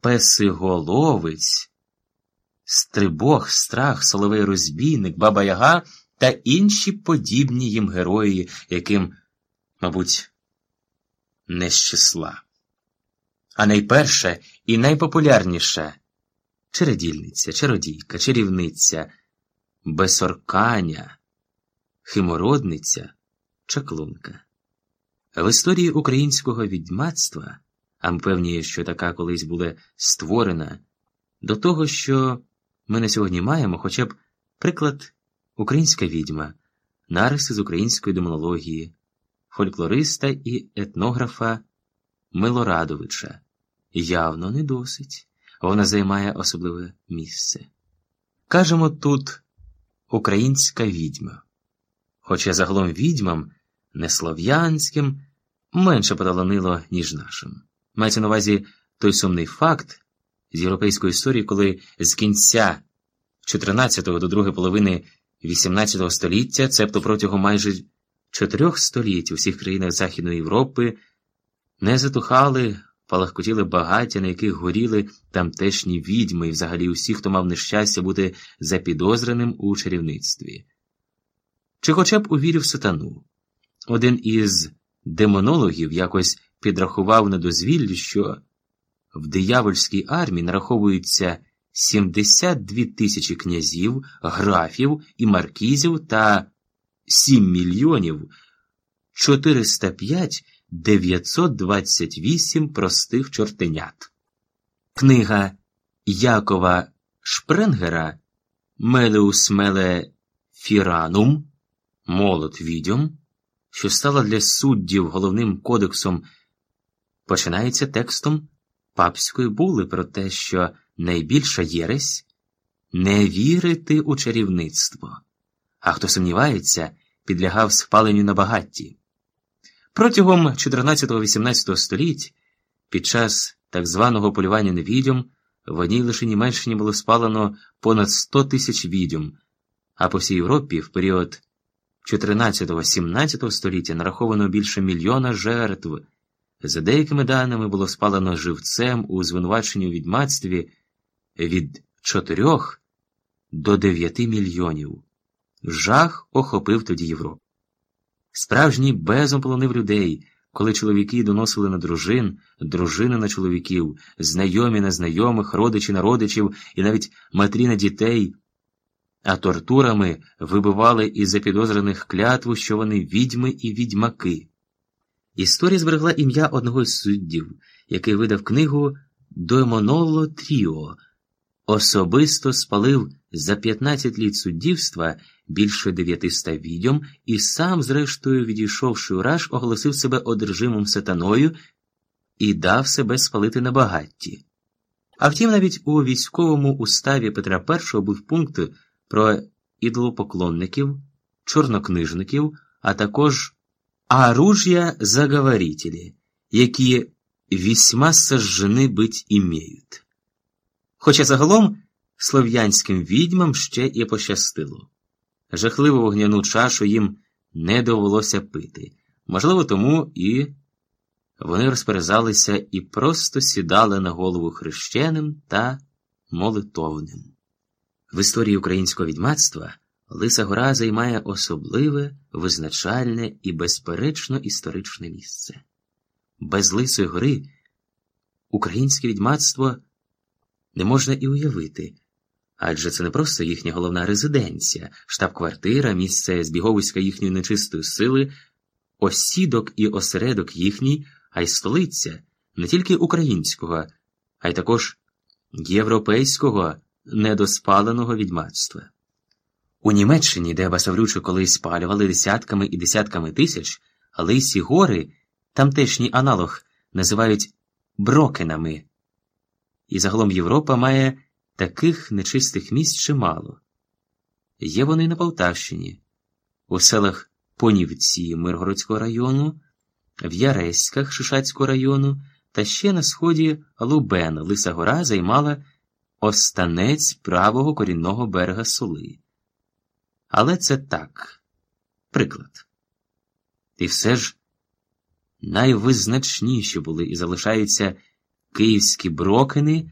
Песиголовець, Стрибог, Страх, Соловей Розбійник, Баба Яга та інші подібні їм герої, яким, мабуть, не з числа. А найперше і найпопулярніше чередільниця, чародійка, чарівниця, безорканя, химородниця, чаклунка. В історії українського відьмацтва, а певні, що така колись була створена, до того, що ми на сьогодні маємо хоча б приклад українська відьма, нариси з української демонології, фольклориста і етнографа Милорадовича. Явно не досить, вона займає особливе місце. Кажемо тут українська відьма. Хоча загалом відьмам не слов'янським менше поталанило, ніж нашим. Мається на увазі той сумний факт з європейської історії, коли з кінця 14-го до другої половини 18 століття, цебто протягом майже чотирьох століть у всіх країнах Західної Європи не затухали, палахкотіли багаття, на яких горіли тамтешні відьми і взагалі усі, хто мав нещастя бути запідозреним у чарівництві. Чи хоча б увірив сатану. Один із демонологів якось підрахував на дозвіллі, що в диявольській армії нараховуються 72 тисячі князів, графів і маркізів та 7 мільйонів 405 928 простих чортенят. Книга Якова Шпренгера Мелеус Меле Фіранум Молот відьом, що стала для суддів головним кодексом, починається текстом папської були про те, що найбільша єресь не вірити у чарівництво, а хто сумнівається, підлягав спаленню на багатті. Протягом 14-18 століть, під час так званого полювання на відьом, в одній лише Німеччині було спалено понад 100 тисяч відьом, а по всій Європі в період 14-17 століття нараховано більше мільйона жертв. За деякими даними було спалено живцем у звинуваченні у відьмацтві від 4 до 9 мільйонів. Жах охопив тоді Європу. Справжній безум полонив людей, коли чоловіки доносили на дружин, дружини на чоловіків, знайомі на знайомих, родичі на родичів і навіть матрі на дітей, а тортурами вибивали із запідозрених клятву, що вони відьми і відьмаки. Історія зберегла ім'я одного з суддів, який видав книгу Доймоноло Тріо, особисто спалив за 15 літ суддівства більше 900 відьом і сам, зрештою, відійшовши у раж, оголосив себе одержимим сатаною і дав себе спалити на багатті. А втім, навіть у військовому уставі Петра І був пункт про ідолопоклонників, чорнокнижників, а також оружия заговорителі, які вісьма сожжені бить імеють. Хоча загалом слов'янським відьмам ще і пощастило. Жахливу вогняну чашу їм не довелося пити, можливо, тому і вони розперезалися і просто сідали на голову хрещеним та молитовним. В історії українського відьмацтва Лиса Гора займає особливе, визначальне і безперечно історичне місце. Без Лисої гори українське відьмацтво не можна і уявити, адже це не просто їхня головна резиденція, штаб-квартира, місце збіговиська їхньої нечистої сили, осідок і осередок їхній, а й столиця не тільки українського, а й також європейського недоспаленого відьмацтва. У Німеччині, де басаврючу колись спалювали десятками і десятками тисяч, лисі гори, тамтешній аналог називають брокенами. І загалом Європа має таких нечистих місць чимало. Є вони на Полтавщині, у селах Понівці Миргородського району, в Яреськах Шишацького району та ще на сході Лубен Лиса Гора займала останець правого корінного берега Сули. Але це так, приклад. І все ж найвизначніші були і залишаються київські брокини.